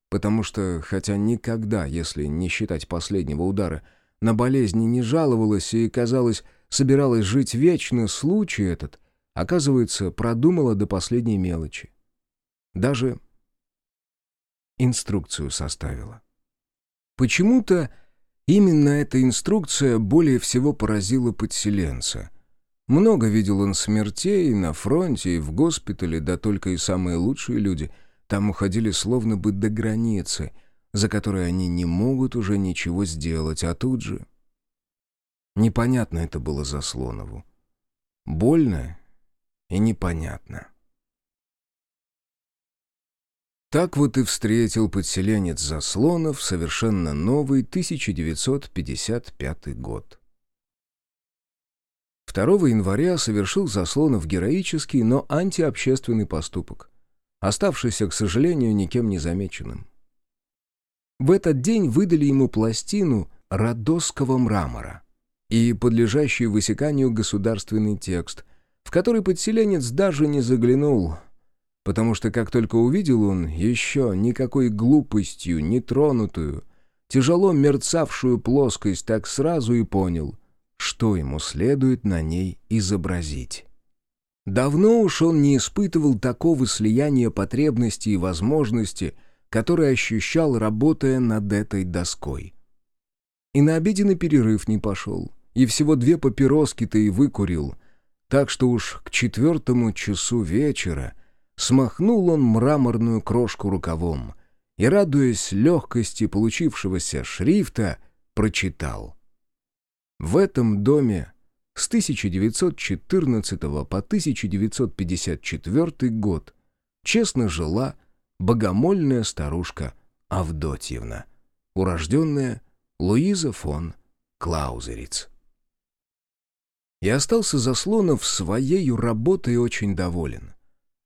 Потому что, хотя никогда, если не считать последнего удара, на болезни не жаловалась и, казалось, собиралась жить вечно, случай этот, оказывается, продумала до последней мелочи. Даже инструкцию составила. Почему-то именно эта инструкция более всего поразила подселенца. Много видел он смертей на фронте, и в госпитале, да только и самые лучшие люди — там уходили словно бы до границы, за которой они не могут уже ничего сделать, а тут же... Непонятно это было Заслонову. Больно и непонятно. Так вот и встретил подселенец Заслонов совершенно новый 1955 год. 2 января совершил Заслонов героический, но антиобщественный поступок оставшийся, к сожалению, никем не замеченным. В этот день выдали ему пластину родосского мрамора и подлежащий высеканию государственный текст, в который подселенец даже не заглянул, потому что как только увидел он еще никакой глупостью, нетронутую, тяжело мерцавшую плоскость, так сразу и понял, что ему следует на ней изобразить. Давно уж он не испытывал такого слияния потребностей и возможностей, которое ощущал, работая над этой доской. И на обеденный перерыв не пошел, и всего две папироски-то и выкурил, так что уж к четвертому часу вечера смахнул он мраморную крошку рукавом и, радуясь легкости получившегося шрифта, прочитал. В этом доме с 1914 по 1954 год честно жила богомольная старушка Авдотьевна, урожденная Луиза фон Клаузериц. И остался Заслонов своей работой очень доволен.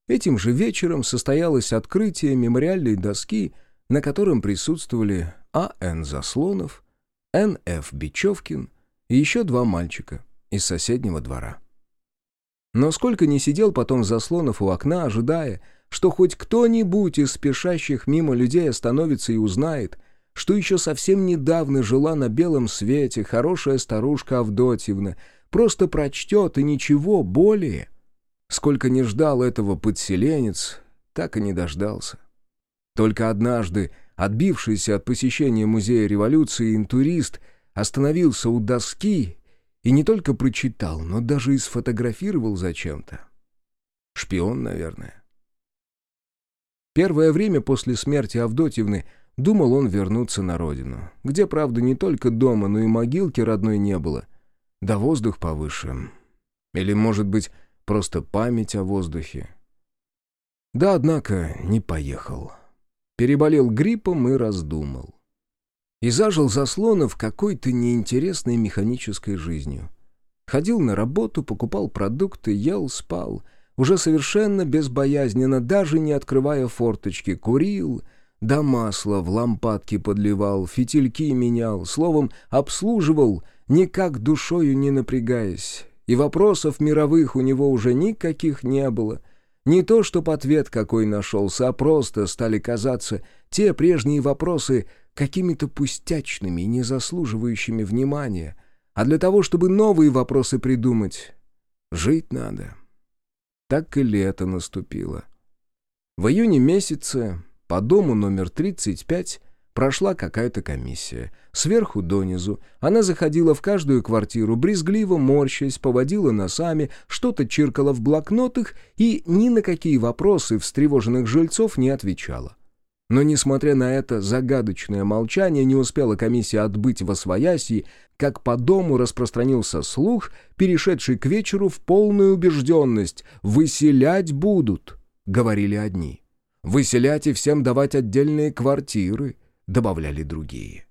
Этим же вечером состоялось открытие мемориальной доски, на котором присутствовали А.Н. Заслонов, Н.Ф. Бечевкин и еще два мальчика — из соседнего двора. Но сколько не сидел потом Заслонов у окна, ожидая, что хоть кто-нибудь из спешащих мимо людей остановится и узнает, что еще совсем недавно жила на белом свете хорошая старушка Авдотьевна, просто прочтет и ничего более. Сколько не ждал этого подселенец, так и не дождался. Только однажды отбившийся от посещения Музея революции интурист остановился у доски и не только прочитал, но даже и сфотографировал зачем-то. Шпион, наверное. Первое время после смерти Авдотьевны думал он вернуться на родину, где, правда, не только дома, но и могилки родной не было. Да воздух повыше. Или, может быть, просто память о воздухе. Да, однако, не поехал. Переболел гриппом и раздумал. И зажил Заслонов какой-то неинтересной механической жизнью. Ходил на работу, покупал продукты, ел, спал — уже совершенно безбоязненно, даже не открывая форточки, курил, да масло в лампадки подливал, фитильки менял, словом, обслуживал, никак душою не напрягаясь. И вопросов мировых у него уже никаких не было. Не то, чтоб ответ какой нашелся, а просто стали казаться те прежние вопросы какими-то пустячными, не заслуживающими внимания. А для того, чтобы новые вопросы придумать, жить надо. Так и лето наступило. В июне месяце по дому номер 35 прошла какая-то комиссия. Сверху донизу она заходила в каждую квартиру, брезгливо морщась, поводила носами, что-то чиркала в блокнотах и ни на какие вопросы встревоженных жильцов не отвечала. Но, несмотря на это загадочное молчание, не успела комиссия отбыть во свояси, как по дому распространился слух, перешедший к вечеру в полную убежденность «выселять будут», — говорили одни. «Выселять и всем давать отдельные квартиры», — добавляли другие.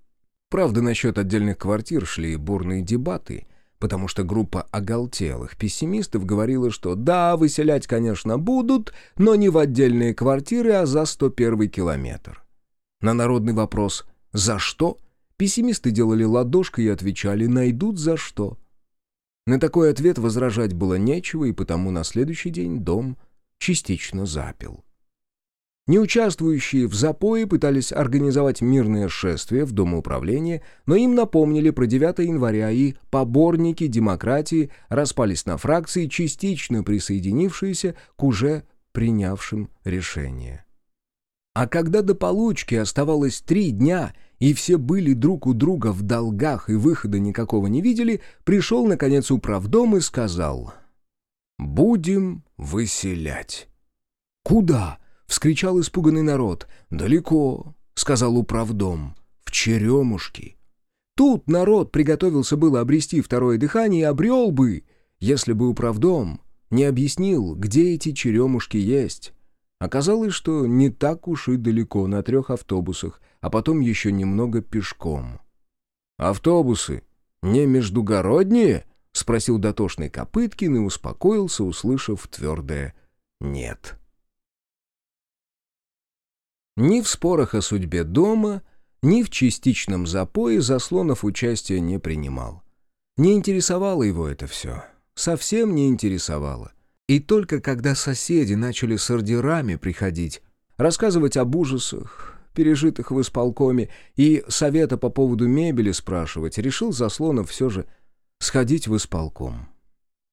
Правда, насчет отдельных квартир шли бурные дебаты, потому что группа оголтелых пессимистов говорила, что да, выселять, конечно, будут, но не в отдельные квартиры, а за 101 километр. На народный вопрос «За что?» пессимисты делали ладошкой и отвечали «Найдут за что?». На такой ответ возражать было нечего, и потому на следующий день дом частично запил. Неучаствующие в запое пытались организовать мирное шествие в Дом управления, но им напомнили про 9 января, и поборники демократии распались на фракции, частично присоединившиеся к уже принявшим решение. А когда до получки оставалось три дня, и все были друг у друга в долгах и выхода никакого не видели, пришел, наконец, управдом и сказал «Будем выселять». «Куда?» Вскричал испуганный народ. «Далеко», — сказал управдом, — «в Черемушки». Тут народ приготовился было обрести второе дыхание и обрел бы, если бы управдом не объяснил, где эти черемушки есть. Оказалось, что не так уж и далеко, на трех автобусах, а потом еще немного пешком. «Автобусы не междугородние?» — спросил дотошный Копыткин и успокоился, услышав твердое «нет». Ни в спорах о судьбе дома, ни в частичном запое Заслонов участия не принимал. Не интересовало его это все. Совсем не интересовало. И только когда соседи начали с ордерами приходить, рассказывать об ужасах, пережитых в исполкоме, и совета по поводу мебели спрашивать, решил Заслонов все же сходить в исполком.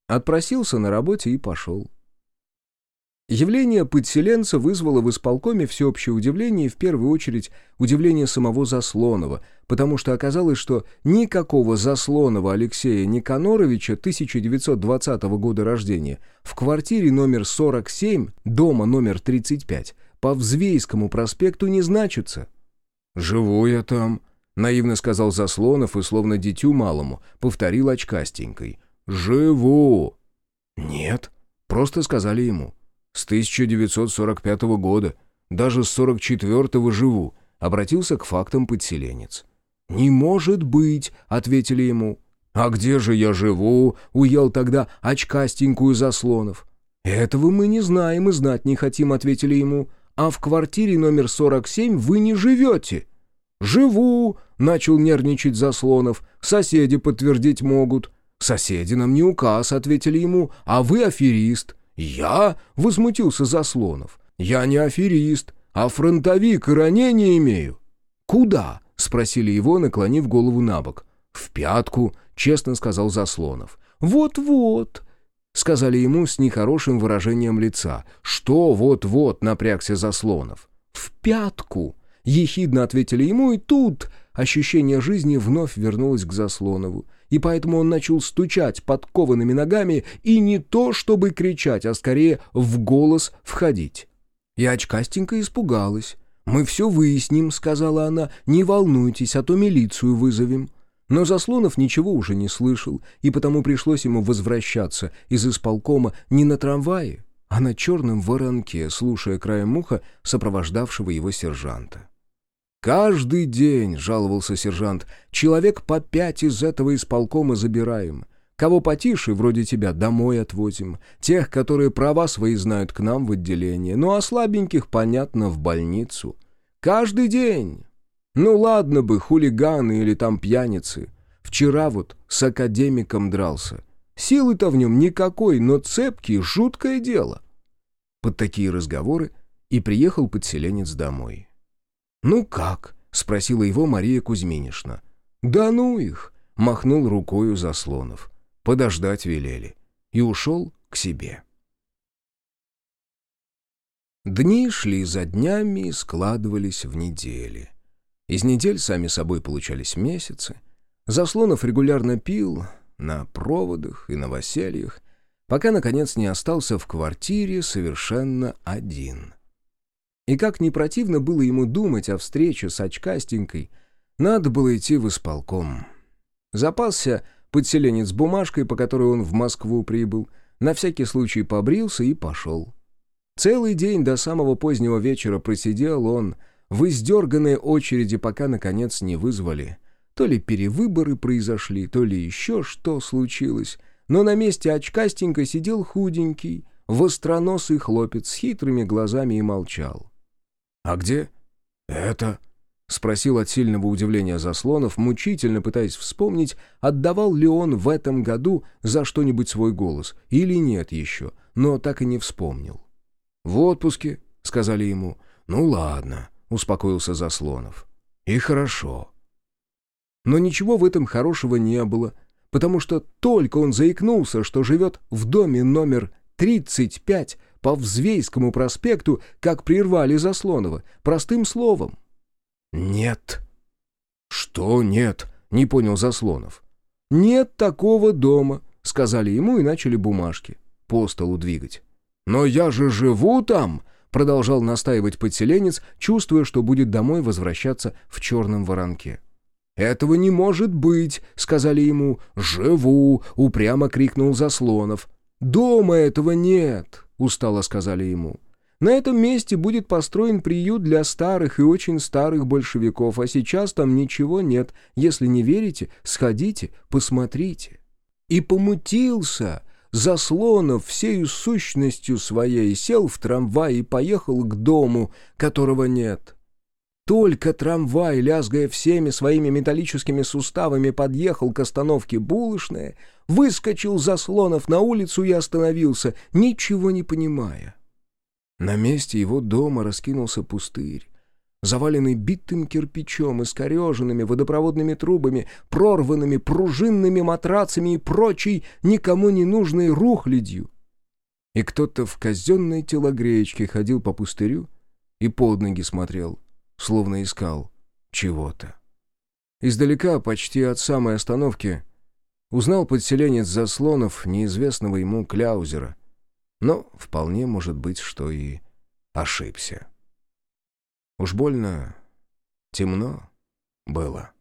Отпросился на работе и пошел. Явление подселенца вызвало в исполкоме всеобщее удивление и в первую очередь удивление самого Заслонова, потому что оказалось, что никакого Заслонова Алексея Никаноровича 1920 года рождения в квартире номер 47, дома номер 35, по Взвейскому проспекту не значится. «Живу я там», — наивно сказал Заслонов и словно дитю малому повторил очкастенькой. «Живу». «Нет», — просто сказали ему. С 1945 года, даже с 44-го живу, обратился к фактам подселенец. «Не может быть», — ответили ему. «А где же я живу?» — уел тогда очкастенькую заслонов. «Этого мы не знаем и знать не хотим», — ответили ему. «А в квартире номер 47 вы не живете». «Живу», — начал нервничать Заслонов. «Соседи подтвердить могут». «Соседи нам не указ», — ответили ему, — «а вы аферист». «Я?» — возмутился Заслонов. «Я не аферист, а фронтовик и ранения имею». «Куда?» — спросили его, наклонив голову на бок. «В пятку», — честно сказал Заслонов. «Вот-вот», — сказали ему с нехорошим выражением лица. «Что вот-вот?» — напрягся Заслонов. в пятку!» Ехидно ответили ему, и тут ощущение жизни вновь вернулось к Заслонову. И поэтому он начал стучать подкованными ногами и не то чтобы кричать, а скорее в голос входить. И очкастенько испугалась. «Мы все выясним», — сказала она, — «не волнуйтесь, а то милицию вызовем». Но Заслонов ничего уже не слышал, и потому пришлось ему возвращаться из исполкома не на трамвае, а на черном воронке, слушая краем уха сопровождавшего его сержанта. «Каждый день», — жаловался сержант, — «человек по пять из этого исполкома забираем. Кого потише, вроде тебя, домой отвозим. Тех, которые права свои знают, к нам в отделение. Ну а слабеньких, понятно, в больницу. Каждый день. Ну ладно бы, хулиганы или там пьяницы. Вчера вот с академиком дрался. Силы-то в нем никакой, но цепкий, жуткое дело. Под такие разговоры и приехал подселенец домой. «Ну как?» — спросила его Мария Кузьминишна. «Да ну их!» — махнул рукою Заслонов. Подождать велели. И ушел к себе. Дни шли за днями и складывались в недели. Из недель сами собой получались месяцы. Заслонов регулярно пил на проводах и новосельях, пока, наконец, не остался в квартире совершенно один. И как не противно было ему думать о встрече с очкастенькой, надо было идти в исполком. Запасся подселенец бумажкой, по которой он в Москву прибыл, на всякий случай побрился и пошел. Целый день до самого позднего вечера просидел он в издерганной очереди, пока, наконец, не вызвали. То ли перевыборы произошли, то ли еще что случилось. Но на месте очкастенько сидел худенький, востроносый хлопец с хитрыми глазами и молчал. «А где?» «Это...» — спросил от сильного удивления Заслонов, мучительно пытаясь вспомнить, отдавал ли он в этом году за что-нибудь свой голос, или нет еще, но так и не вспомнил. «В отпуске», — сказали ему. «Ну ладно», — успокоился Заслонов. «И хорошо». Но ничего в этом хорошего не было, потому что только он заикнулся, что живет в доме номер 35 по Взвейскому проспекту, как прервали Заслонова, простым словом. «Нет». «Что нет?» — не понял Заслонов. «Нет такого дома», — сказали ему и начали бумажки по столу двигать. «Но я же живу там!» — продолжал настаивать подселенец, чувствуя, что будет домой возвращаться в черном воронке. «Этого не может быть!» — сказали ему. «Живу!» — упрямо крикнул Заслонов. «Дома этого нет!» — устало сказали ему. На этом месте будет построен приют для старых и очень старых большевиков, а сейчас там ничего нет. Если не верите, сходите, посмотрите. И помутился Заслонов всею сущностью своей, сел в трамвай и поехал к дому, которого нет. Только трамвай, лязгая всеми своими металлическими суставами, подъехал к остановке булочная, выскочил Заслонов на улицу и остановился, ничего не понимая. На месте его дома раскинулся пустырь, заваленный битым кирпичом, искореженными водопроводными трубами, прорванными пружинными матрацами и прочей никому не нужной рухлядью. И кто-то в казенной телогреечке ходил по пустырю и под ноги смотрел, словно искал чего-то. Издалека, почти от самой остановки, узнал подселенец заслонов неизвестного ему Кляузера — но вполне может быть, что и ошибся. Уж больно темно было.